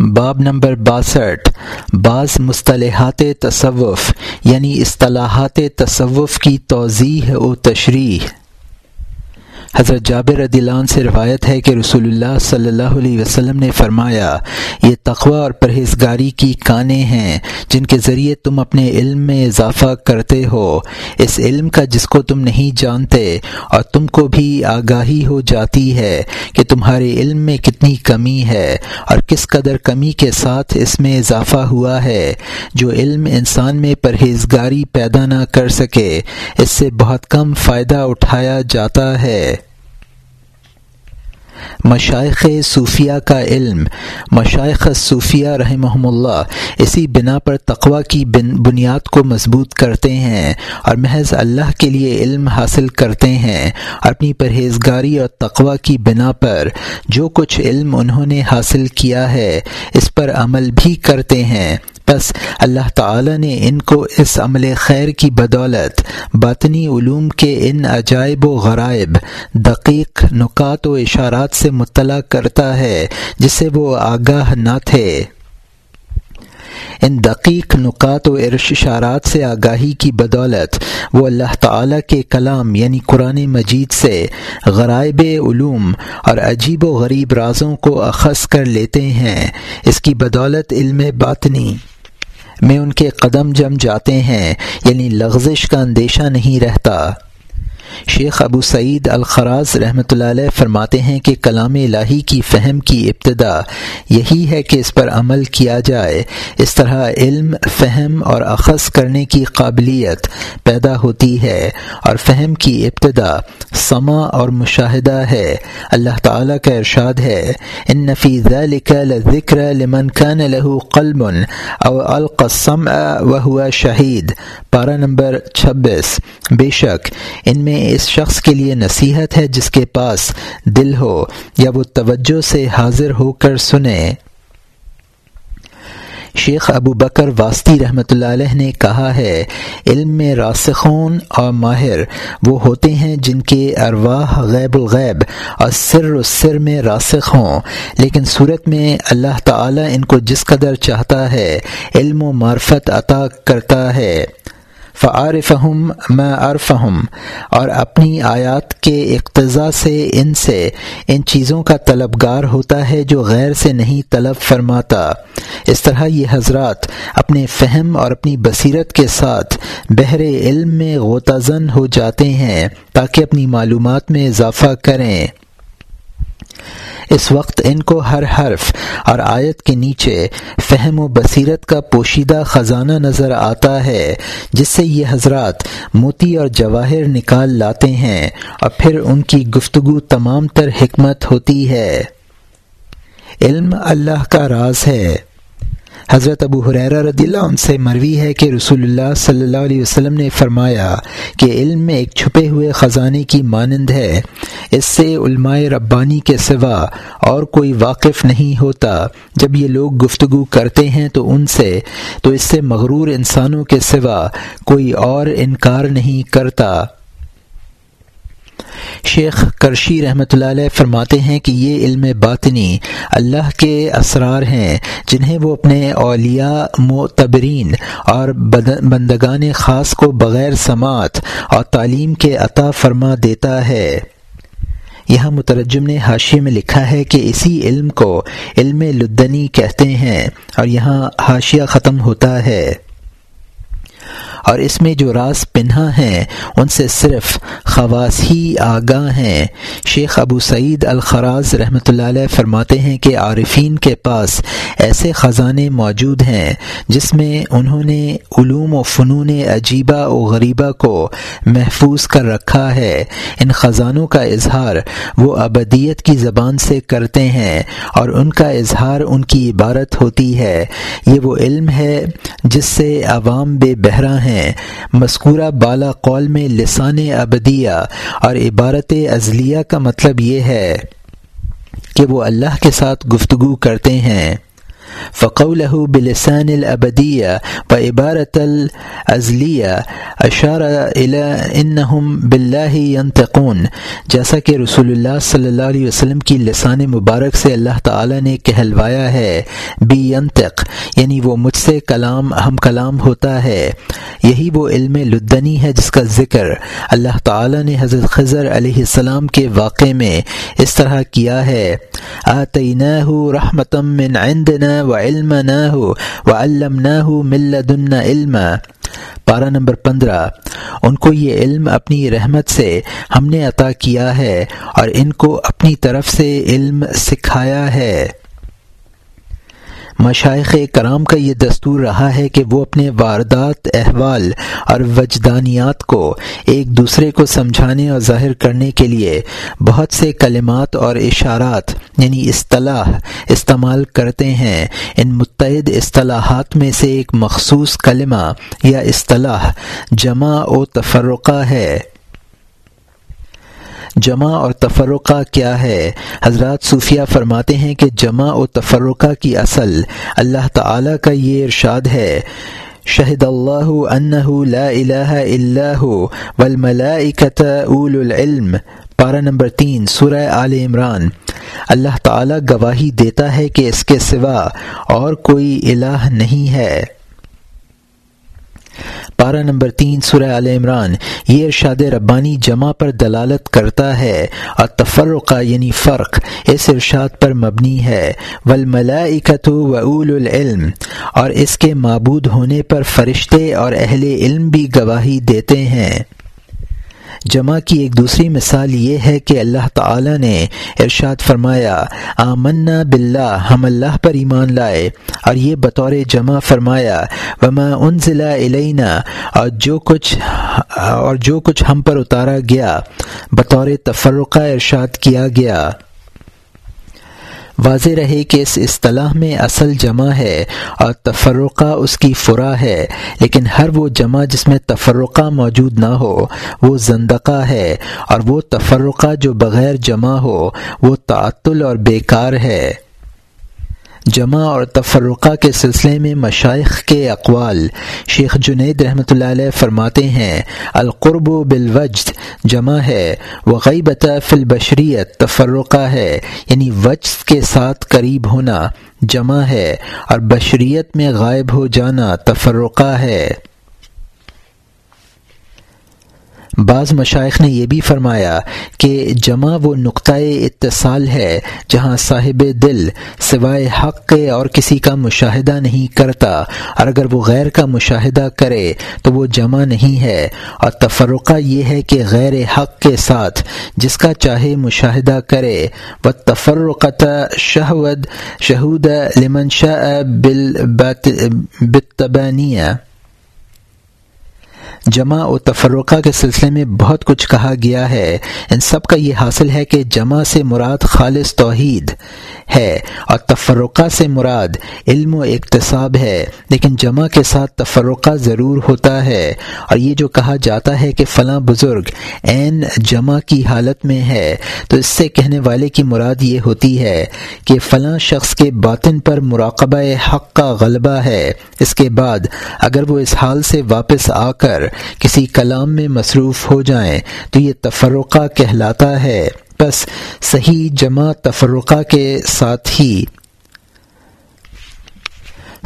باب نمبر باسٹھ بعض مصطلحات تصوف یعنی اصطلاحات تصوف کی توضیح و تشریح۔ حضرت جابر عنہ سے روایت ہے کہ رسول اللہ صلی اللہ علیہ وسلم نے فرمایا، یہ تقوی اور پرہیزگاری کی کانیں ہیں جن کے ذریعے تم اپنے علم میں اضافہ کرتے ہو۔ اس علم کا جس کو تم نہیں جانتے اور تم کو بھی آگاہی ہو جاتی ہے کہ تمہارے علم میں کتنی کمی ہے اور کس قدر کمی کے ساتھ اس میں اضافہ ہوا ہے۔ جو علم انسان میں پرہیزگاری پیدا نہ کر سکے، اس سے بہت کم فائدہ اٹھایا جاتا ہے۔ مشائق صوفیہ کا علم مشائق صوفیہ رحمہ اللہ اسی بنا پر تقوا کی بنیاد کو مضبوط کرتے ہیں اور محض اللہ کے لیے علم حاصل کرتے ہیں۔ اپنی پرہیزگاری اور تقوا کی بنا پر جو کچھ علم انہوں نے حاصل کیا ہے، اس پر عمل بھی کرتے ہیں۔ بس اللہ تعالی نے ان کو اس عمل خیر کی بدولت، باطنی علوم کے ان عجائب و غرائب، دقیق نکات و اشارات سے مطلع کرتا ہے جس سے وہ آگاہ نہ تھے۔ ان دقیق نکات و اشارات سے آگاہی کی بدولت، وہ اللہ تعالی کے کلام یعنی قرآن مجید سے غرائب علوم اور عجیب و غریب رازوں کو اخذ کر لیتے ہیں۔ اس کی بدولت علم باطنی۔ میں ان کے قدم جم جاتے ہیں یعنی لغزش کا اندیشہ نہیں رہتا۔ شیخ ابو سعید الخراز رحمۃ اللہ علیہ فرماتے ہیں کہ کلام الہی کی فہم کی ابتدا یہی ہے کہ اس پر عمل کیا جائے۔ اس طرح علم، فہم اور اخذ کرنے کی قابلیت پیدا ہوتی ہے اور فہم کی ابتدا سما اور مشاہدہ ہے۔ اللہ تعالیٰ کا ارشاد ہے، ان نفی ذکر لمن كان له قلب او القسم و ہوا شہید۔ پارہ نمبر چھبیس۔ بے شک ان میں اس شخص کے لیے نصیحت ہے جس کے پاس دل ہو یا وہ توجہ سے حاضر ہو کر سنے۔ شیخ ابو بکر واسطی رحمۃ اللہ علیہ نے کہا ہے، علم میں راسخون اور ماہر وہ ہوتے ہیں جن کے ارواح غیب الغیب اور سر و سر میں راسخ ہوں۔ لیکن صورت میں اللہ تعالی ان کو جس قدر چاہتا ہے، علم و معرفت عطا کرتا ہے۔ فعارفہم میں عرفہم اور اپنی آیات کے اقتضاء سے ان سے، ان چیزوں کا طلبگار ہوتا ہے جو غیر سے نہیں طلب فرماتا۔ اس طرح یہ حضرات اپنے فہم اور اپنی بصیرت کے ساتھ بحر علم میں غوطازن ہو جاتے ہیں تاکہ اپنی معلومات میں اضافہ کریں۔ اس وقت ان کو ہر حرف اور آیت کے نیچے فہم و بصیرت کا پوشیدہ خزانہ نظر آتا ہے، جس سے یہ حضرات موتی اور جواہر نکال لاتے ہیں اور پھر ان کی گفتگو تمام تر حکمت ہوتی ہے۔ علم اللہ کا راز ہے۔ حضرت ابو حریرہ رضی اللہ عنہ سے مروی ہے کہ رسول اللہ صلی اللہ علیہ وسلم نے فرمایا کہ علم میں ایک چھپے ہوئے خزانے کی مانند ہے۔ اس سے علماء ربانی کے سوا اور کوئی واقف نہیں ہوتا۔ جب یہ لوگ گفتگو کرتے ہیں تو ان سے، تو اس سے مغرور انسانوں کے سوا کوئی اور انکار نہیں کرتا۔ شیخ کرشی رحمۃ اللہ علیہ فرماتے ہیں کہ یہ علم باطنی اللہ کے اسرار ہیں، جنہیں وہ اپنے اولیاء، معتبرین اور بندگان خاص کو بغیر سماعت اور تعلیم کے عطا فرما دیتا ہے۔ یہاں مترجم نے حاشی میں لکھا ہے کہ اسی علم کو علم لدنی کہتے ہیں اور یہاں حاشیہ ختم ہوتا ہے۔ اور اس میں جو راز پنہا ہیں، ان سے صرف خواص ہی آگاہ ہیں۔ شیخ ابو سعید الخراز رحمۃ اللہ علیہ فرماتے ہیں کہ عارفین کے پاس ایسے خزانے موجود ہیں جس میں انہوں نے علوم و فنون عجیبہ و غریبہ کو محفوظ کر رکھا ہے۔ ان خزانوں کا اظہار وہ ابدیت کی زبان سے کرتے ہیں اور ان کا اظہار ان کی عبارت ہوتی ہے۔ یہ وہ علم ہے جس سے عوام بے بہرا ہیں۔ مذکورہ بالا قول میں لسان ابدیہ اور عبارت ازلیہ کا مطلب یہ ہے کہ وہ اللہ کے ساتھ گفتگو کرتے ہیں۔ فقول بلسان الابدیہ و عبارت العزلیہ اشارہ انہم بلّہ ينتقون. جیسا کہ رسول اللہ صلی اللہ علیہ وسلم کی لسان مبارک سے اللہ تعالی نے کہلوایا ہے، بی ینتق یعنی وہ مجھ سے کلام، ہم کلام ہوتا ہے۔ یہی وہ علم لدنی ہے جس کا ذکر اللہ تعالی نے حضرت خضر علیہ السلام کے واقعے میں اس طرح کیا ہے۔ آتیناہ رحمتم من عندنا و علم نہ ہو و علم نہ ہو ملدن علم پارہ نمبر پندرہ۔ ان کو یہ علم اپنی رحمت سے ہم نے عطا کیا ہے اور ان کو اپنی طرف سے علم سکھایا ہے۔ مشائق کرام کا یہ دستور رہا ہے کہ وہ اپنے واردات، احوال اور وجدانیات کو ایک دوسرے کو سمجھانے اور ظاہر کرنے کے لیے بہت سے کلمات اور اشارات یعنی اصطلاح، استعمال کرتے ہیں۔ ان متحد اصطلاحات میں سے ایک مخصوص کلمہ یا اصطلاح جمع و تفرقہ ہے۔ جمع اور تفرقہ کیا ہے؟ حضرات صوفیہ فرماتے ہیں کہ جمع و تفرقہ کی اصل اللہ تعالی کا یہ ارشاد ہے۔ شہد اللہ انہ لا الہ الا هو والملائکۃ اول العلم۔ پارہ نمبر تین، سورہ آل عمران۔ اللہ تعالی گواہی دیتا ہے کہ اس کے سوا اور کوئی الہ نہیں ہے۔ پارہ نمبر تین سورہ عال عمران، یہ ارشاد ربانی جمع پر دلالت کرتا ہے اور تفرقہ یعنی فرق، اس ارشاد پر مبنی ہے ولملاکت و اول العلم، اور اس کے معبود ہونے پر فرشتے اور اہل علم بھی گواہی دیتے ہیں۔ جمع کی ایک دوسری مثال یہ ہے کہ اللہ تعالی نے ارشاد فرمایا، آمنا باللہ، ہم اللہ پر ایمان لائے۔ اور یہ بطور جمع فرمایا، وما انزل علینا اور جو کچھ، اور جو کچھ ہم پر اتارا گیا، بطور تفرقہ ارشاد کیا گیا۔ واضح رہے کہ اس اصطلاح میں اصل جمع ہے اور تفرقہ اس کی فرا ہے، لیکن ہر وہ جمع جس میں تفرقہ موجود نہ ہو، وہ زندقہ ہے اور وہ تفرقہ جو بغیر جمع ہو، وہ تعطل اور بیکار ہے۔ جمع اور تفرقہ کے سلسلے میں مشائق کے اقوال۔ شیخ جنید رحمۃ اللہ علیہ فرماتے ہیں، القرب و بالوجد جمع ہے، وغیبت فی البشریت تفرقہ ہے یعنی وجد کے ساتھ قریب ہونا جمع ہے، اور بشریت میں غائب ہو جانا تفرقہ ہے۔ بعض مشائق نے یہ بھی فرمایا کہ جمع وہ نقطۂ اتصال ہے جہاں صاحب دل سوائے حق کے اور کسی کا مشاہدہ نہیں کرتا، اور اگر وہ غیر کا مشاہدہ کرے تو وہ جمع نہیں ہے۔ اور تفرقہ یہ ہے کہ غیر حق کے ساتھ جس کا چاہے مشاہدہ کرے۔ وہ تفرقت شہود شہود لمن شاہ بتبانیہ جمع و تفرقہ کے سلسلے میں بہت کچھ کہا گیا ہے۔ ان سب کا یہ حاصل ہے کہ جمع سے مراد خالص توحید ہے اور تفرقہ سے مراد علم و اقتصاب ہے۔ لیکن جمع کے ساتھ تفرقہ ضرور ہوتا ہے۔ اور یہ جو کہا جاتا ہے کہ فلاں بزرگ عین جمع کی حالت میں ہے، تو اس سے کہنے والے کی مراد یہ ہوتی ہے کہ فلاں شخص کے باطن پر مراقبہ حق کا غلبہ ہے۔ اس کے بعد اگر وہ اس حال سے واپس آ کر کسی کلام میں مصروف ہو جائیں تو یہ تفرقہ کہلاتا ہے۔ بس صحیح جمع تفرقہ کے ساتھ ہی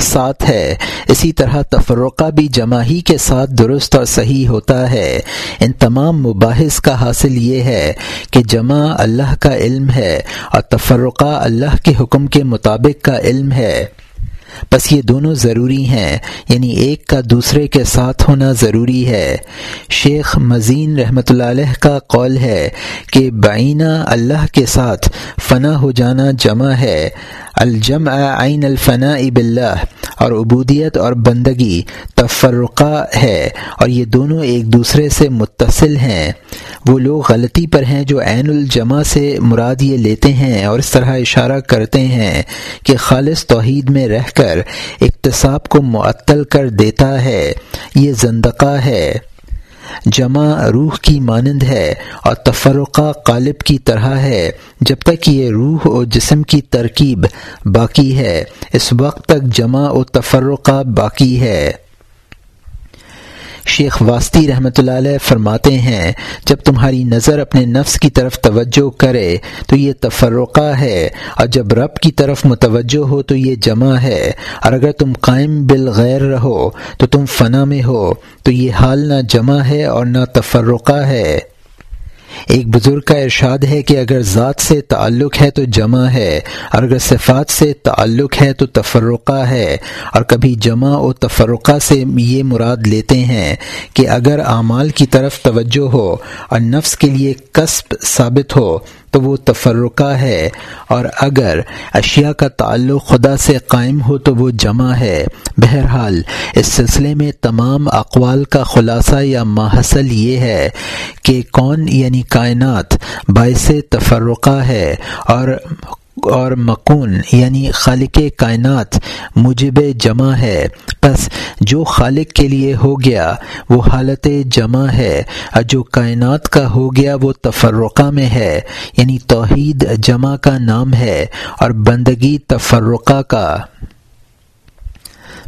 ساتھ ہے۔ اسی طرح تفرقہ بھی جمع ہی کے ساتھ درست اور صحیح ہوتا ہے۔ ان تمام مباحث کا حاصل یہ ہے کہ جمع اللہ کا علم ہے اور تفرقہ اللہ کے حکم کے مطابق کا علم ہے۔ بس یہ دونوں ضروری ہیں یعنی ایک کا دوسرے کے ساتھ ہونا ضروری ہے۔ شیخ مزین رحمۃ اللہ علیہ کا قول ہے کہ بعینہ اللہ کے ساتھ فنا ہو جانا جمع ہے۔ الجمع عین الفنا باللہ، اور عبودیت اور بندگی تفرقہ ہے، اور یہ دونوں ایک دوسرے سے متصل ہیں۔ وہ لوگ غلطی پر ہیں جو عین الجمع سے مراد یہ لیتے ہیں اور اس طرح اشارہ کرتے ہیں کہ خالص توحید میں رہ کر اقتصاب کو معطل کر دیتا ہے۔ یہ زندقہ ہے۔ جمع روح کی مانند ہے اور تفرقہ قالب کی طرح ہے، جب تک یہ روح و جسم کی ترکیب باقی ہے، اس وقت تک جمع و تفرقہ باقی ہے۔ شیخ واسطی رحمۃ اللہ علیہ فرماتے ہیں، جب تمہاری نظر اپنے نفس کی طرف توجہ کرے تو یہ تفرقہ ہے، اور جب رب کی طرف متوجہ ہو تو یہ جمع ہے۔ اور اگر تم قائم بالغیر رہو تو تم فنا میں ہو، تو یہ حال نہ جمع ہے اور نہ تفرقہ ہے۔ ایک بزرگ کا ارشاد ہے کہ اگر ذات سے تعلق ہے تو جمع ہے، اور اگر صفات سے تعلق ہے تو تفرقہ ہے، اور کبھی جمع و تفرقہ سے یہ مراد لیتے ہیں کہ اگر اعمال کی طرف توجہ ہو اور نفس کے لیے کسب ثابت ہو تو وہ تفرقہ ہے اور اگر اشیاء کا تعلق خدا سے قائم ہو تو وہ جمع ہے۔ بہرحال، اس سلسلے میں تمام اقوال کا خلاصہ یا ماحصل یہ ہے کہ کون یعنی کائنات باعث تفرقہ ہے اور اور مکون یعنی خالق کائنات مجب جمع ہے۔ بس جو خالق کے لیے ہو گیا، وہ حالت جمع ہے۔ اور جو کائنات کا ہو گیا، وہ تفرقہ میں ہے۔ یعنی توحید جمع کا نام ہے اور بندگی تفرقہ کا۔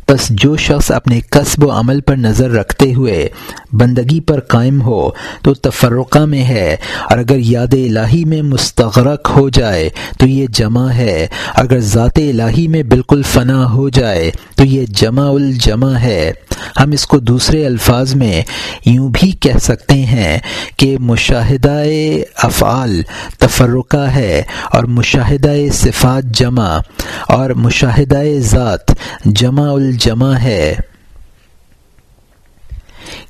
بس جو شخص اپنے قصب و عمل پر نظر رکھتے ہوئے بندگی پر قائم ہو تو تفرقہ میں ہے۔ اور اگر یاد الہی میں مستغرق ہو جائے تو یہ جمع ہے۔ اگر ذات الہی میں بالکل فنا ہو جائے تو یہ جمع الجمع ہے۔ ہم اس کو دوسرے الفاظ میں یوں بھی کہہ سکتے ہیں کہ مشاہدہ افعال تفرقہ ہے اور مشاہدہ صفات جمع اور مشاہدہ ذات جمع الجمع ہے۔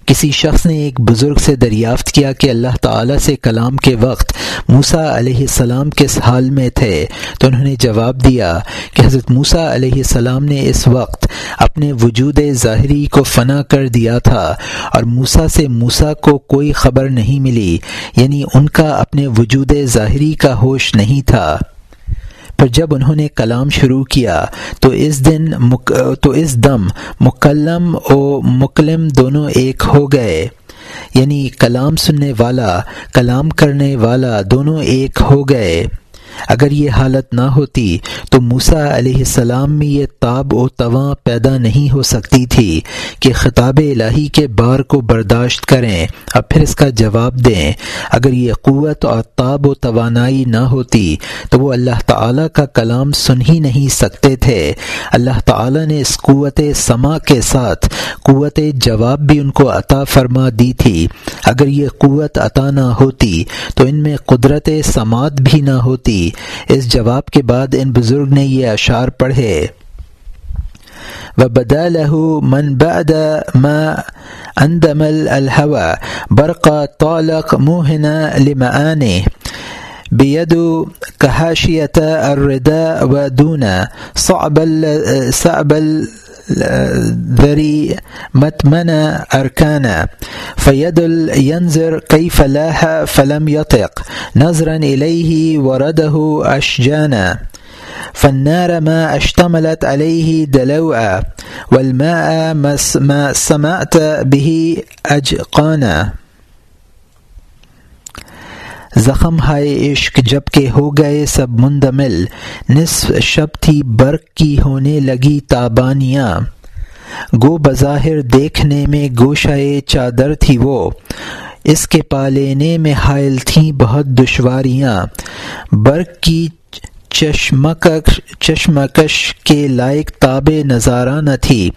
کسی شخص نے ایک بزرگ سے دریافت کیا کہ اللہ تعالی سے کلام کے وقت موسا علیہ السلام کس حال میں تھے، تو انہوں نے جواب دیا کہ حضرت موسا علیہ السلام نے اس وقت اپنے وجود ظاہری کو فنا کر دیا تھا اور موسا سے موسا کو کوئی خبر نہیں ملی یعنی ان کا اپنے وجود ظاہری کا ہوش نہیں تھا۔ پر جب انہوں نے کلام شروع کیا تو اس دن مک تو اس دم مکلم و مکلم دونوں ایک ہو گئے۔ یعنی کلام سننے والا، کلام کرنے والا دونوں ایک ہو گئے۔ اگر یہ حالت نہ ہوتی تو موسا علیہ السلام میں یہ تاب و تواں پیدا نہیں ہو سکتی تھی کہ خطاب الہی کے بار کو برداشت کریں۔ اور پھر اس کا جواب دیں۔ اگر یہ قوت اور تاب و توانائی نہ ہوتی تو وہ اللہ تعالیٰ کا کلام سن ہی نہیں سکتے تھے۔ اللہ تعالیٰ نے اس قوت سما کے ساتھ قوت جواب بھی ان کو عطا فرما دی تھی۔ اگر یہ قوت عطا نہ ہوتی تو ان میں قدرت سماعت بھی نہ ہوتی۔ اس جواب کے بعد ان بزرگ نے یہ اشعار پڑھے۔ و بدا له من بعد ما اندم الهوى برق طالق موهنا لمعانه بيد كهاشية الرداء ودون صعب صعب ذري متمن أركانا فيدل الینظر كيف لاح فلم يطق. نظرا إليه ورده أشجانا. فالنار ما اشتملت عليه دلوءا والماء ما سمعت به أجقانا. زخم ہائے عشق جبکہ ہو گئے سب مندمل، نصف شب تھی برق کی ہونے لگی تابانیاں۔ گو بظاہر دیکھنے میں گوشائے چادر تھی وہ، اس کے پالینے میں حائل تھیں بہت دشواریاں۔ برق کی چشمکش چشمکش کے لائق تاب نظارہ نہ تھی۔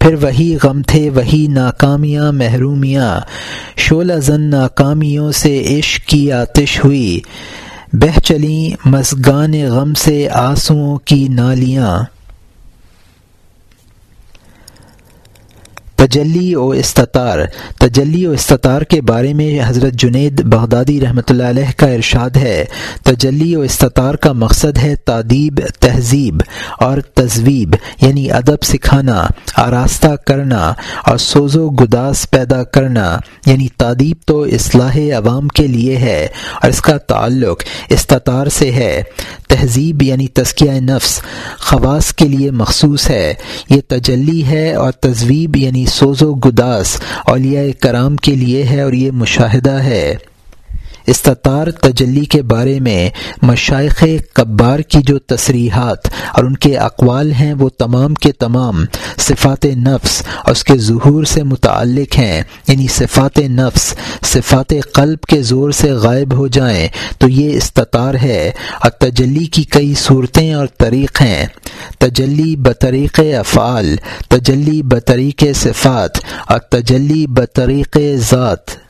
پھر وہی غم تھے، وہی ناکامیاں، محرومیاں۔ شولہ زن ناکامیوں سے عشق کی آتش ہوئی۔ بہ چلیں مسگان غم سے آنسوؤں کی نالیاں۔ تجلی و استطار۔ تجلی و استطار کے بارے میں حضرت جنید بغدادی رحمۃ اللہ علیہ کا ارشاد ہے۔ تجلی و استطار کا مقصد ہے تعدیب تہذیب اور تذویب یعنی ادب سکھانا، آراستہ کرنا اور سوز و گداس پیدا کرنا یعنی تعدیب تو اصلاح عوام کے لیے ہے اور اس کا تعلق استطار سے ہے۔ تہذیب یعنی تزکیہ نفس خواص کے لیے مخصوص ہے۔ یہ تجلی ہے اور تجویب یعنی سوز و گداس اولیاء کرام کے لیے ہے اور یہ مشاہدہ ہے۔ استطار تجلی کے بارے میں مشائق کبار کی جو تصریحات اور ان کے اقوال ہیں وہ تمام کے تمام صفات نفس اور اس کے ظہور سے متعلق ہیں۔ یعنی صفات نفس، صفات قلب کے زور سے غائب ہو جائیں تو یہ استطار ہے اور تجلی کی کئی صورتیں اور طریق ہیں۔ تجلی بطریق افعال، تجلی بطریق صفات اور تجلی بطریق ذات۔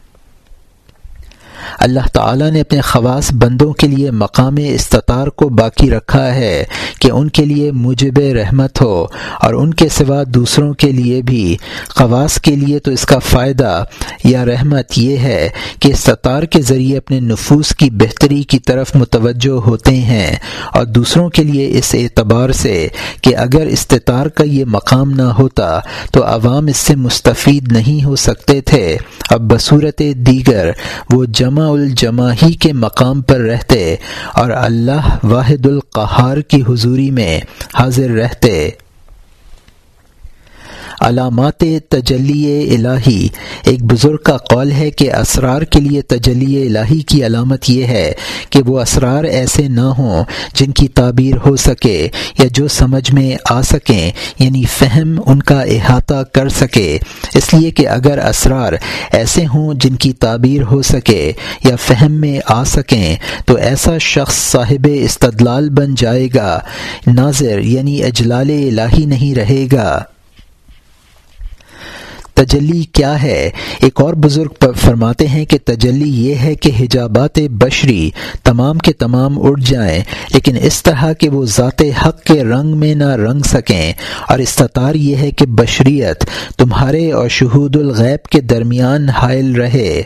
اللہ تعالیٰ نے اپنے خواص بندوں کے لیے مقام استطار کو باقی رکھا ہے کہ ان کے لیے مجب رحمت ہو اور ان کے سوا دوسروں کے لیے بھی۔ خواص کے لیے تو اس کا فائدہ یا رحمت یہ ہے کہ استطار کے ذریعے اپنے نفوس کی بہتری کی طرف متوجہ ہوتے ہیں اور دوسروں کے لیے اس اعتبار سے کہ اگر استطار کا یہ مقام نہ ہوتا تو عوام اس سے مستفید نہیں ہو سکتے تھے۔ اب بصورت دیگر وہ جمع الجمع ہی کے مقام پر رہتے اور اللہ واحد القہار کی حضوری میں حاضر رہتے۔ علامات تجلی الہی۔ ایک بزرگ کا قول ہے کہ اسرار کے لیے تجلی الہی کی علامت یہ ہے کہ وہ اسرار ایسے نہ ہوں جن کی تعبیر ہو سکے یا جو سمجھ میں آ سکیں یعنی فہم ان کا احاطہ کر سکے۔ اس لیے کہ اگر اسرار ایسے ہوں جن کی تعبیر ہو سکے یا فہم میں آ سکیں، تو ایسا شخص صاحب استدلال بن جائے گا۔ ناظر یعنی اجلال الہی نہیں رہے گا۔ تجلی کیا ہے؟ ایک اور بزرگ فرماتے ہیں کہ تجلی یہ ہے کہ حجابات بشری تمام کے تمام اڑ جائیں، لیکن اس طرح کہ وہ ذات حق کے رنگ میں نہ رنگ سکیں۔ اور استطار یہ ہے کہ بشریت تمہارے اور شہود الغیب کے درمیان حائل رہے۔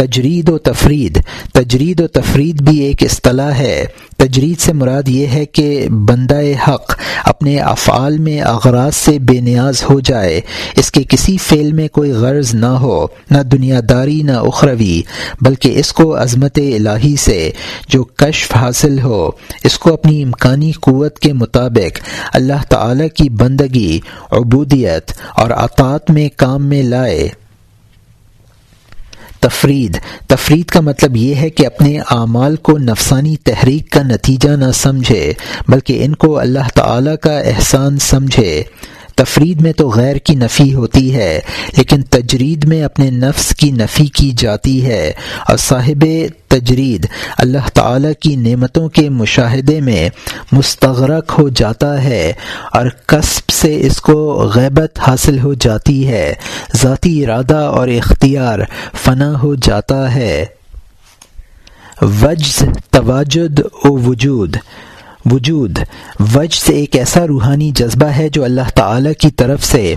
تجرید و تفرید۔ تجرید و تفرید بھی ایک اصطلاح ہے۔ تجرید سے مراد یہ ہے کہ بندہ حق اپنے افعال میں اغراض سے بے نیاز ہو جائے۔ اس کے کسی فعل میں کوئی غرض نہ ہو، نہ دنیا داری نہ اخروی، بلکہ اس کو عظمت الہی سے جو کشف حاصل ہو، اس کو اپنی امکانی قوت کے مطابق اللہ تعالی کی بندگی، عبودیت اور اطاعت میں کام میں لائے۔ تفرید۔ تفرید کا مطلب یہ ہے کہ اپنے اعمال کو نفسانی تحریک کا نتیجہ نہ سمجھے، بلکہ ان کو اللہ تعالی کا احسان سمجھے۔ تفرید میں تو غیر کی نفی ہوتی ہے، لیکن تجرید میں اپنے نفس کی نفی کی جاتی ہے۔ اور صاحب تجرید، اللہ تعالی کی نعمتوں کے مشاہدے میں مستغرق ہو جاتا ہے اور قصب سے اس کو غیبت حاصل ہو جاتی ہے۔ ذاتی ارادہ اور اختیار فنا ہو جاتا ہے۔ وجز، تواجد و وجود۔ وجود۔ وج سے ایک ایسا روحانی جذبہ ہے جو اللہ تعالی کی طرف سے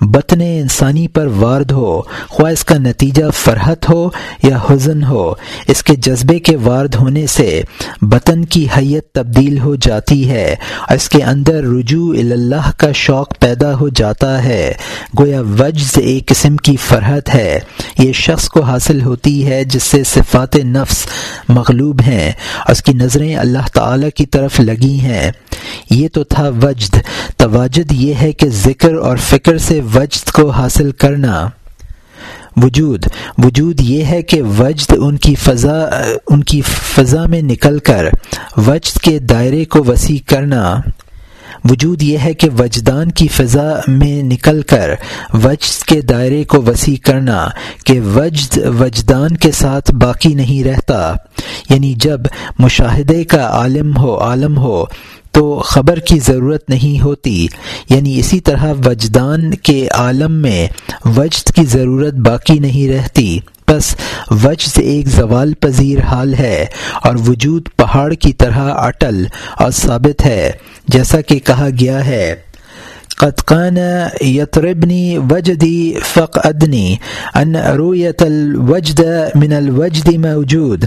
بطن انسانی پر وارد ہو، خواہ اس کا نتیجہ فرحت ہو یا حزن ہو، اس کے جذبے کے وارد ہونے سے بطن کی حیت تبدیل ہو جاتی ہے اور اس کے اندر رجوع اللہ کا شوق پیدا ہو جاتا ہے۔ گویا وجز ایک قسم کی فرحت ہے۔ یہ شخص کو حاصل ہوتی ہے جس سے صفات نفس مغلوب ہیں اور اس کی نظریں اللہ تعالی کی طرف لگی ہیں۔ یہ تو تھا وجد۔ تواجد یہ ہے کہ ذکر اور فکر سے وجد کو حاصل کرنا۔ وجود۔ وجود یہ ہے کہ وجد ان کی فضا، ان کی فضا میں نکل کر وجد کے دائرے کو وسیع کرنا۔ وجود یہ ہے کہ وجدان کی فضا میں نکل کر وجد کے دائرے کو وسیع کرنا کہ وجد وجدان کے ساتھ باقی نہیں رہتا۔ یعنی جب مشاہدے کا عالم ہو عالم ہو تو خبر کی ضرورت نہیں ہوتی۔ یعنی اسی طرح وجدان کے عالم میں وجد کی ضرورت باقی نہیں رہتی۔ بس وجد ایک زوال پذیر حال ہے اور وجود پہاڑ کی طرح اٹل اور ثابت ہے، جیسا کہ کہا گیا ہے۔ قد كان يطربني وجدي فقدني أن رؤية الوجد من الوجد موجود،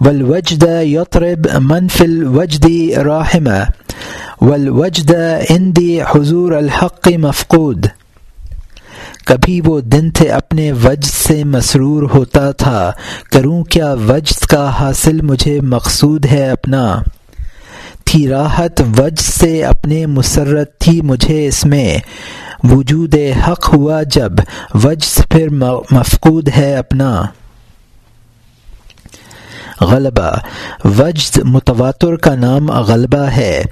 والوجد يطرب من في الوجد راحمة، والوجد عندي حضور الحق مفقود. کبھی وہ دن تھے اپنے وجد سے مسرور ہوتا تھا، کروں کیا وجد کا حاصل مجھے مقصود ہے اپنا؟ تھی راحت وجہ سے اپنے مسرت تھی، مجھے اس میں وجود حق ہوا جب وجہ پھر مفقود ہے اپنا غلبہ۔ وجد متواتر کا نام غلبہ ہے۔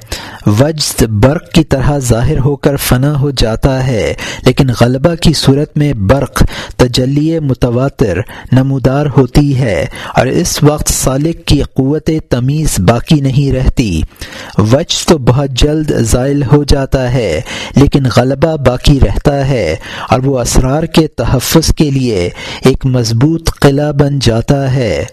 وجد برق کی طرح ظاہر ہو کر فنا ہو جاتا ہے، لیکن غلبہ کی صورت میں برق تجلی متواتر نمودار ہوتی ہے اور اس وقت سالک کی قوت تمیز باقی نہیں رہتی۔ وجد تو بہت جلد زائل ہو جاتا ہے، لیکن غلبہ باقی رہتا ہے اور وہ اسرار کے تحفظ کے لیے ایک مضبوط قلعہ بن جاتا ہے۔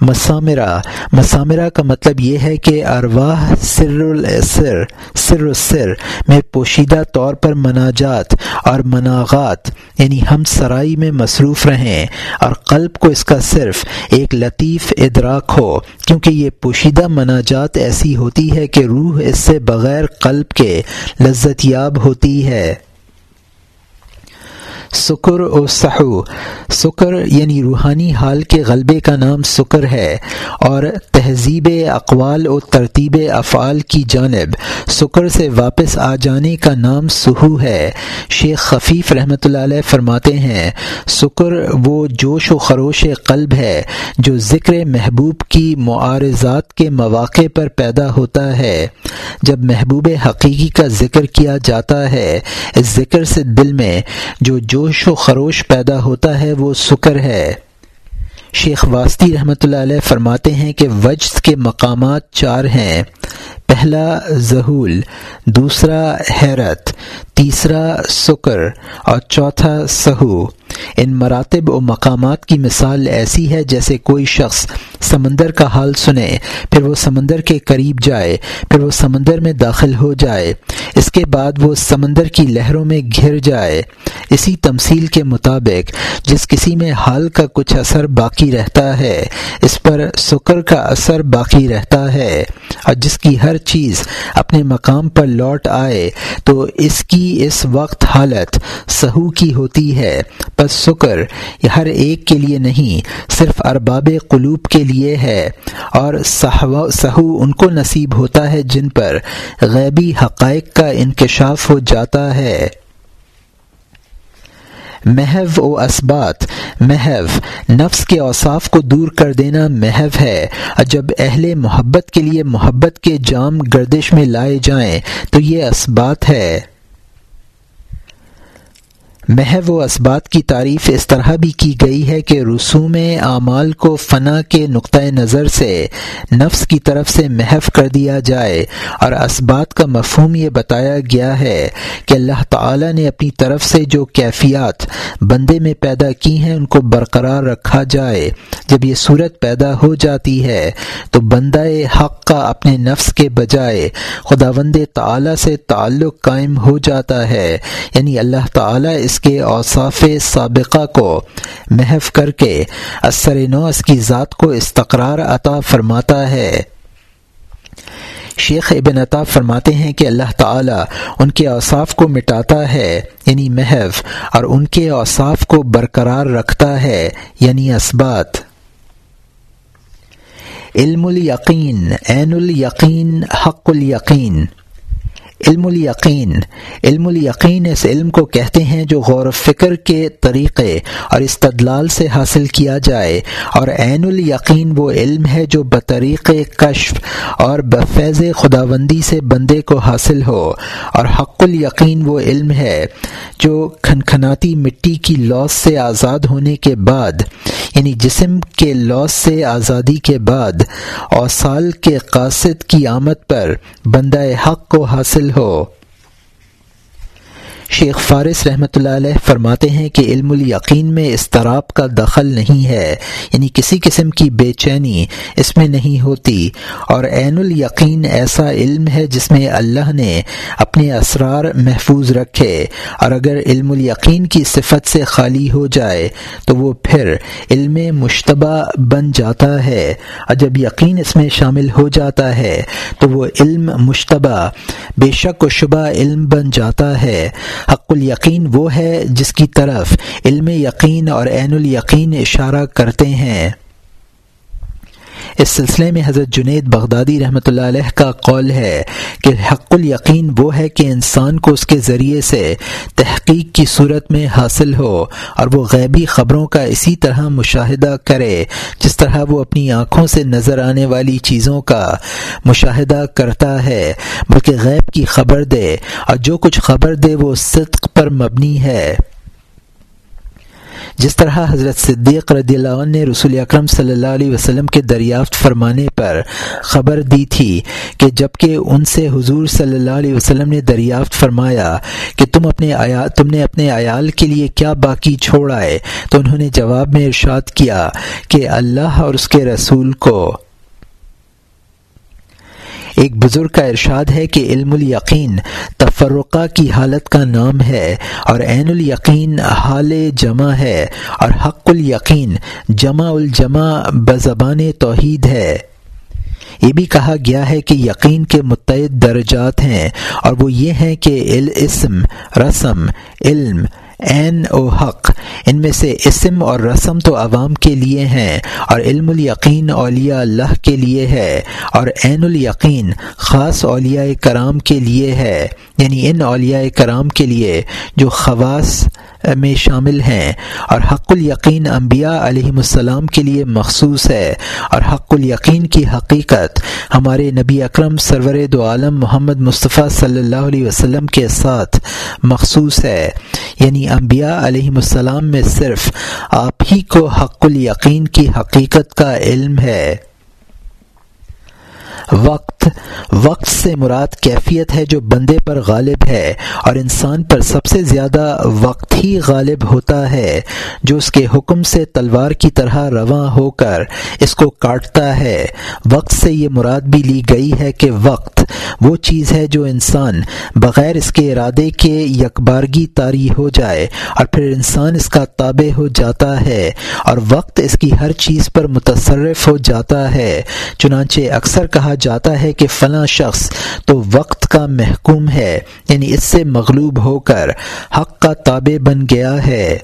مسامرہ۔ مسامرہ کا مطلب یہ ہے کہ ارواح سر السر سر السر میں پوشیدہ طور پر مناجات اور مناغات یعنی ہم سرائی میں مصروف رہیں اور قلب کو اس کا صرف ایک لطیف ادراک ہو، کیونکہ یہ پوشیدہ مناجات ایسی ہوتی ہے کہ روح اس سے بغیر قلب کے لذت یاب ہوتی ہے۔ سکر و سحو۔ سکر یعنی روحانی حال کے غلبے کا نام سکر ہے اور تہذیب اقوال و ترتیب افعال کی جانب سکر سے واپس آ جانے کا نام سہو ہے۔ شیخ خفیف رحمۃ اللہ علیہ فرماتے ہیں، سکر وہ جوش و خروش قلب ہے جو ذکر محبوب کی معارضات کے مواقع پر پیدا ہوتا ہے۔ جب محبوب حقیقی کا ذکر کیا جاتا ہے، اس ذکر سے دل میں جو جوش و خروش پیدا ہوتا ہے وہ سکر ہے۔ شیخ واسطی رحمۃ اللہ علیہ فرماتے ہیں کہ وجد کے مقامات چار ہیں۔ پہلا ظہول دوسرا حیرت، تیسرا سکر اور چوتھا سہو۔ ان مراتب و مقامات کی مثال ایسی ہے جیسے کوئی شخص سمندر کا حال سنے، پھر وہ سمندر کے قریب جائے، پھر وہ سمندر میں داخل ہو جائے۔ اس کے بعد وہ سمندر کی لہروں میں گھر جائے۔ اسی تمثیل کے مطابق، جس کسی میں حال کا کچھ اثر باقی رہتا ہے، اس پر سکر کا اثر باقی رہتا ہے۔ اور جس کی ہر چیز اپنے مقام پر لوٹ آئے، تو اس کی اس وقت حالت سہو کی ہوتی ہے۔ پس سکر یہ ہر ایک کے لیے نہیں، صرف ارباب قلوب کے لیے ہے۔ اور سہو ان کو نصیب ہوتا ہے جن پر غیبی حقائق کا انکشاف ہو جاتا ہے۔ محو و اسبات محو، نفس کے اوصاف کو دور کر دینا محو ہے۔ اور جب اہل محبت کے لیے محبت کے جام گردش میں لائے جائیں، تو یہ اسبات ہے۔ محو و اسبات کی تعریف اس طرح بھی کی گئی ہے کہ رسوم اعمال کو فنا کے نقطۂ نظر سے، نفس کی طرف سے محو کر دیا جائے اور اسبات کا مفہوم یہ بتایا گیا ہے کہ اللہ تعالی نے اپنی طرف سے جو کیفیات بندے میں پیدا کی ہیں ان کو برقرار رکھا جائے۔ جب یہ صورت پیدا ہو جاتی ہے تو بندہ حق کا اپنے نفس کے بجائے خدا وند تعلیٰ سے تعلق قائم ہو جاتا ہے۔ یعنی اللہ تعالیٰ اس کے اوصاف سابقہ کو محف کر کے اثر نو اس کی ذات کو استقرار عطا فرماتا ہے۔ شیخ ابن عطا فرماتے ہیں کہ اللہ تعالی ان کے اوصاف کو مٹاتا ہے یعنی محف، اور ان کے اوصاف کو برقرار رکھتا ہے یعنی اسبات علم الیقین، عین الیقین، حق الیقین۔ علم الیقین۔ علم الیقین اس علم کو کہتے ہیں جو غور و فکر کے طریقے اور استدلال سے حاصل کیا جائے۔ اور عین الیقین وہ علم ہے جو بطریق کشف اور بفیض خداوندی سے بندے کو حاصل ہو۔ اور حق الیقین وہ علم ہے جو کھنکھناتی مٹی کی لوس سے آزاد ہونے کے بعد یعنی جسم کے لوس سے آزادی کے بعد، اور سال کے قاصد کی آمد پر بندہ حق کو حاصل ہو شیخ فارس رحمۃ اللہ علیہ فرماتے ہیں کہ علم الیقین میں استراب کا دخل نہیں ہے یعنی کسی قسم کی بے چینی اس میں نہیں ہوتی۔ اور عین الیقین ایسا علم ہے جس میں اللہ نے اپنے اسرار محفوظ رکھے۔ اور اگر علم الیقین کی صفت سے خالی ہو جائے، تو وہ پھر علم مشتبہ بن جاتا ہے۔ اور جب یقین اس میں شامل ہو جاتا ہے، تو وہ علم مشتبہ، بے شک و شبہ علم بن جاتا ہے۔ حق الیقین وہ ہے جس کی طرف علم یقین اور عین الیقین اشارہ کرتے ہیں۔ اس سلسلے میں حضرت جنید بغدادی رحمۃ اللہ علیہ کا قول ہے کہ حق الیقین وہ ہے کہ انسان کو اس کے ذریعے سے تحقیق کی صورت میں حاصل ہو اور وہ غیبی خبروں کا اسی طرح مشاہدہ کرے، جس طرح وہ اپنی آنکھوں سے نظر آنے والی چیزوں کا مشاہدہ کرتا ہے، بلکہ غیب کی خبر دے اور جو کچھ خبر دے وہ صدق پر مبنی ہے۔ جس طرح حضرت صدیق رضی اللہ عنہ نے رسول اکرم صلی اللہ علیہ وسلم کے دریافت فرمانے پر خبر دی تھی کہ جبکہ ان سے حضور صلی اللہ علیہ وسلم نے دریافت فرمایا کہ تم اپنے تم نے اپنے عیال کے لیے کیا باقی چھوڑا ہے، تو انہوں نے جواب میں ارشاد کیا کہ اللہ اور اس کے رسول کو ایک بزرگ کا ارشاد ہے کہ علم الیقین تفرقہ کی حالت کا نام ہے اور عین الیقین حال جمع ہے اور حق الیقین جمع الجمع بزبان توحید ہے۔ یہ بھی کہا گیا ہے کہ یقین کے متعد درجات ہیں اور وہ یہ ہیں کہ الاسم، رسم، علم عین و حق۔ ان میں سے اسم اور رسم تو عوام کے لیے ہیں اور علم الیقین اولیاء اللہ کے لیے ہے اور عین الیقین خاص اولیاء کرام کے لیے ہے۔ یعنی ان اولیاء کرام کے لیے جو خواص میں شامل ہیں۔ اور حق الیقین انبیاء علیہ السلام کے لیے مخصوص ہے۔ اور حق الیقین کی حقیقت ہمارے نبی اکرم سرور دو عالم محمد مصطفیٰ صلی اللہ علیہ وسلم کے ساتھ مخصوص ہے۔ یعنی انبیاء علیہ السلام میں صرف آپ ہی کو حق الیقین کی حقیقت کا علم ہے۔ وقت وقت سے مراد کیفیت ہے جو بندے پر غالب ہے اور انسان پر سب سے زیادہ وقت ہی غالب ہوتا ہے، جو اس کے حکم سے تلوار کی طرح رواں ہو کر اس کو کاٹتا ہے۔ وقت سے یہ مراد بھی لی گئی ہے کہ وقت وہ چیز ہے جو انسان بغیر اس کے ارادے کے یکبارگی تاری ہو جائے اور پھر انسان اس کا تابع ہو جاتا ہے اور وقت اس کی ہر چیز پر متصرف ہو جاتا ہے۔ چنانچہ اکثر کہا جاتا ہے کہ فلاں شخص تو وقت کا محکوم ہے یعنی اس سے مغلوب ہو کر حق کا تابع بن گیا ہے۔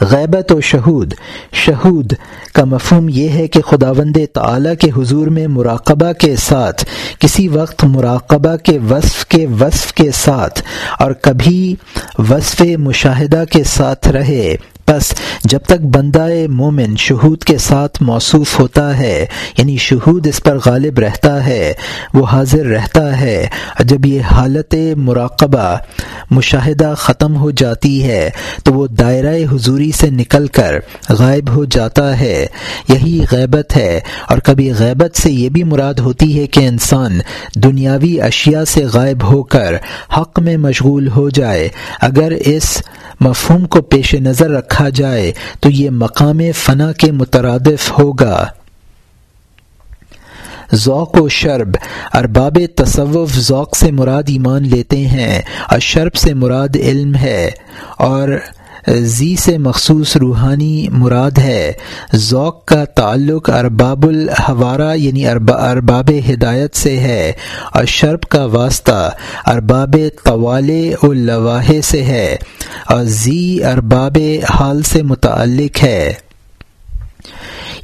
غیبت و شہود۔ شہود کا مفہوم یہ ہے کہ خداوند تعالی کے حضور میں مراقبہ کے ساتھ، کسی وقت مراقبہ کے وصف کے وصف کے ساتھ، اور کبھی وصف مشاہدہ کے ساتھ رہے۔ بس جب تک بندہ مومن شہود کے ساتھ موصوف ہوتا ہے یعنی شہود اس پر غالب رہتا ہے، وہ حاضر رہتا ہے، اور جب یہ حالت مراقبہ، مشاہدہ ختم ہو جاتی ہے، تو وہ دائرہ حضوری سے نکل کر غائب ہو جاتا ہے۔ یہی غیبت ہے، اور کبھی غیبت سے یہ بھی مراد ہوتی ہے کہ انسان دنیاوی اشیاء سے غائب ہو کر حق میں مشغول ہو جائے۔ اگر اس مفہوم کو پیش نظر رکھا جائے تو یہ مقام فنا کے مترادف ہوگا۔ ذوق و شرب، ارباب تصوف ذوق سے مراد ایمان لیتے ہیں، اور شرب سے مراد علم ہے، اور زی سے مخصوص روحانی مراد ہے۔ ذوق کا تعلق ارباب الحوارہ یعنی ارباب ہدایت سے ہے اور شرب کا واسطہ ارباب طوال اللواحے سے ہے اور زی ارباب حال سے متعلق ہے۔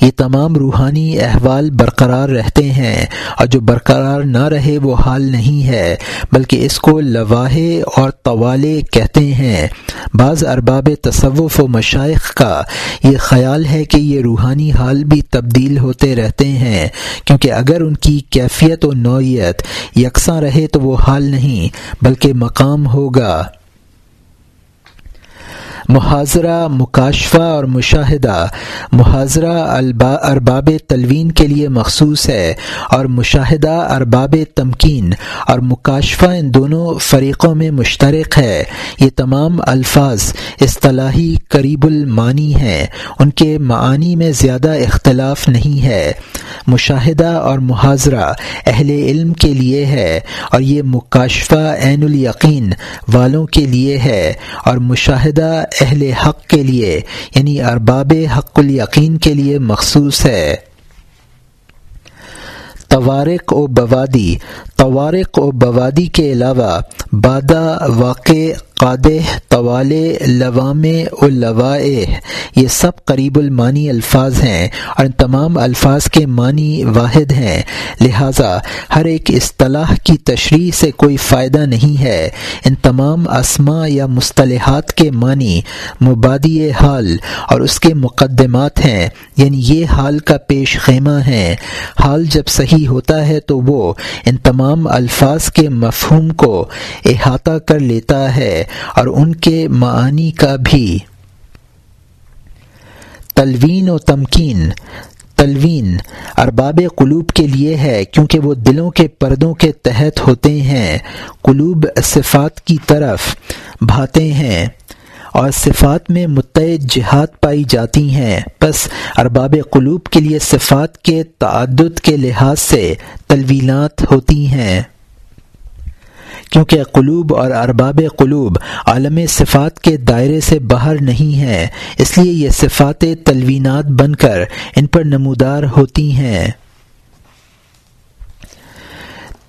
یہ تمام روحانی احوال برقرار رہتے ہیں اور جو برقرار نہ رہے وہ حال نہیں ہے، بلکہ اس کو لواحے اور طوالے کہتے ہیں۔ بعض ارباب تصوف و مشائق کا یہ خیال ہے کہ یہ روحانی حال بھی تبدیل ہوتے رہتے ہیں، کیونکہ اگر ان کی کیفیت و نوعیت یکساں رہے تو وہ حال نہیں، بلکہ مقام ہوگا۔ محاذرہ، مکاشفہ اور مشاہدہ۔ محاذرہ ارباب تلوین کے لیے مخصوص ہے اور مشاہدہ ارباب تمکین اور مکاشفہ ان دونوں فریقوں میں مشترک ہے۔ یہ تمام الفاظ اصطلاحی قریب المانی ہیں۔ ان کے معانی میں زیادہ اختلاف نہیں ہے۔ مشاہدہ اور محاذرہ اہل علم کے لیے ہے اور یہ مکاشفہ عین الیقین والوں کے لیے ہے اور مشاہدہ اہل حق کے لیے یعنی ارباب حق الیقین کے لیے مخصوص ہے۔ توارق و بوادی۔ توارق و بوادی کے علاوہ بادہ واقع قادح طوال لوام و لوائے یہ سب قریب المانی الفاظ ہیں اور ان تمام الفاظ کے معنی واحد ہیں۔ لہٰذا ہر ایک اصطلاح کی تشریح سے کوئی فائدہ نہیں ہے۔ ان تمام اسما یا مصطلحات کے معنی مبادی حال اور اس کے مقدمات ہیں۔ یعنی یہ حال کا پیش خیمہ ہے۔ حال جب صحیح ہوتا ہے تو وہ ان تمام الفاظ کے مفہوم کو احاطہ کر لیتا ہے اور ان کے معانی کا بھی۔ تلوین و تمکین۔ تلوین ارباب قلوب کے لیے ہے کیونکہ وہ دلوں کے پردوں کے تحت ہوتے ہیں۔ قلوب صفات کی طرف بھاتے ہیں۔ اور صفات میں متعد جہاد پائی جاتی ہیں۔ بس ارباب قلوب کے لیے صفات کے تعدد کے لحاظ سے تلوینات ہوتی ہیں۔ کیونکہ قلوب اور ارباب قلوب عالم صفات کے دائرے سے باہر نہیں ہیں، اس لیے یہ صفات تلوینات بن کر ان پر نمودار ہوتی ہیں۔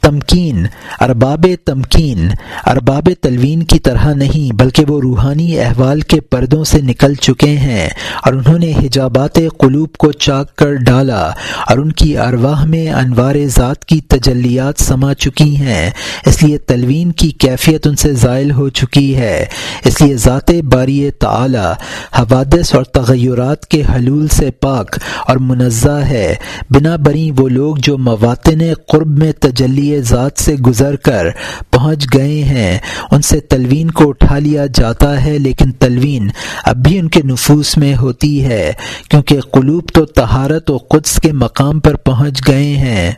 تمکین، ارباب تمکین، ارباب تلوین کی طرح نہیں، بلکہ وہ روحانی احوال کے پردوں سے نکل چکے ہیں، اور انہوں نے حجابات قلوب کو چاک کر ڈالا، اور ان کی ارواح میں انوار ذات کی تجلیات سما چکی ہیں، اس لیے تلوین کی کیفیت ان سے زائل ہو چکی ہے، اس لیے ذات باری تعالی حوادث اور تغیرات کے حلول سے پاک اور منزہ ہے، بنا بری وہ لوگ جو مواطن قرب میں تجلی ذات سے گزر کر پہنچ گئے ہیں۔ ان سے تلوین کو اٹھا لیا جاتا ہے، لیکن تلوین اب بھی ان کے نفوس میں ہوتی ہے، کیونکہ قلوب تو تہارت و قدس کے مقام پر پہنچ گئے ہیں۔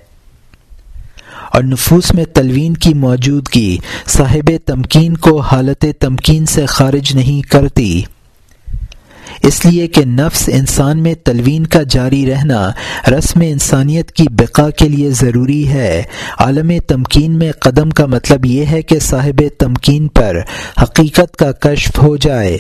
اور نفوس میں تلوین کی موجودگی صاحب تمکین کو حالت تمکین سے خارج نہیں کرتی۔ اس لیے کہ نفس انسان میں تلوین کا جاری رہنا رسم انسانیت کی بقا کے لیے ضروری ہے۔ عالم تمکین میں قدم کا مطلب یہ ہے کہ صاحب تمکین پر حقیقت کا کشف ہو جائے۔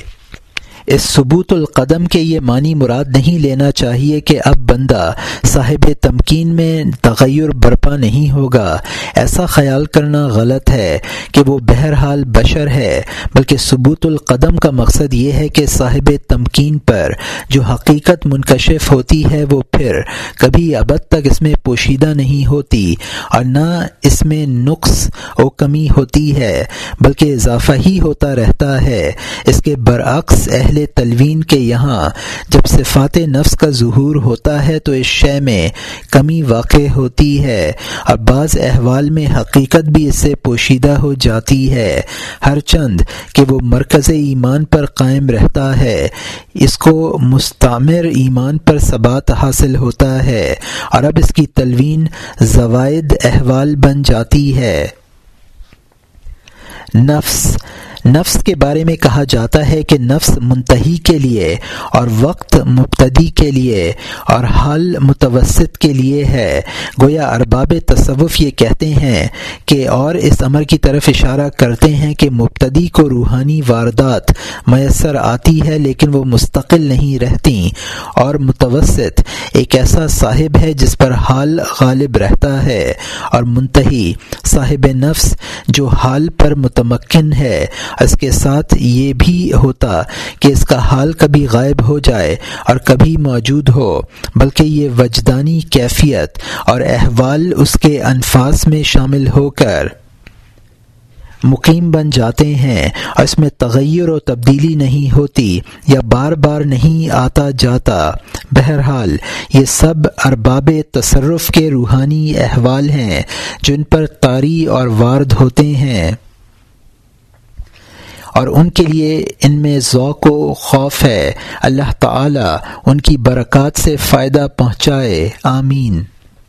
اس ثبوت القدم کے یہ معنی مراد نہیں لینا چاہیے کہ اب بندہ صاحب تمکین میں تغیر برپا نہیں ہوگا۔ ایسا خیال کرنا غلط ہے کہ وہ بہرحال بشر ہے، بلکہ ثبوت القدم کا مقصد یہ ہے کہ صاحب تمکین پر جو حقیقت منکشف ہوتی ہے وہ پھر کبھی ابد تک اس میں پوشیدہ نہیں ہوتی اور نہ اس میں نقص و کمی ہوتی ہے، بلکہ اضافہ ہی ہوتا رہتا ہے۔ اس کے برعکس اہل تلوین کے یہاں جب صفات نفس کا ظہور ہوتا ہے تو اس شے میں کمی واقع ہوتی ہے اور بعض احوال میں حقیقت بھی اس سے پوشیدہ ہو جاتی ہے۔ ہر چند کہ وہ مرکز ایمان پر قائم رہتا ہے، اس کو مستعمر ایمان پر ثبات حاصل ہوتا ہے اور اب اس کی تلوین زوائد احوال بن جاتی ہے۔ نفس نفس کے بارے میں کہا جاتا ہے کہ نفس منتحی کے لیے اور وقت مبتدی کے لیے اور حل متوسط کے لیے ہے۔ گویا ارباب تصوف یہ کہتے ہیں کہ اور اس عمر کی طرف اشارہ کرتے ہیں کہ مبتدی کو روحانی واردات میسر آتی ہے لیکن وہ مستقل نہیں رہتی اور متوسط ایک ایسا صاحب ہے جس پر حال غالب رہتا ہے اور منتحی صاحب نفس جو حال پر متمکن ہے اس کے ساتھ یہ بھی ہوتا کہ اس کا حال کبھی غائب ہو جائے اور کبھی موجود ہو، بلکہ یہ وجدانی کیفیت اور احوال اس کے انفاس میں شامل ہو کر مقیم بن جاتے ہیں اور اس میں تغیر و تبدیلی نہیں ہوتی یا بار بار نہیں آتا جاتا۔ بہرحال، یہ سب ارباب تصرف کے روحانی احوال ہیں، جن پر طاری اور وارد ہوتے ہیں۔ اور ان کے لیے ان میں ذوق و خوف ہے۔ اللہ تعالی ان کی برکات سے فائدہ پہنچائے۔ آمین۔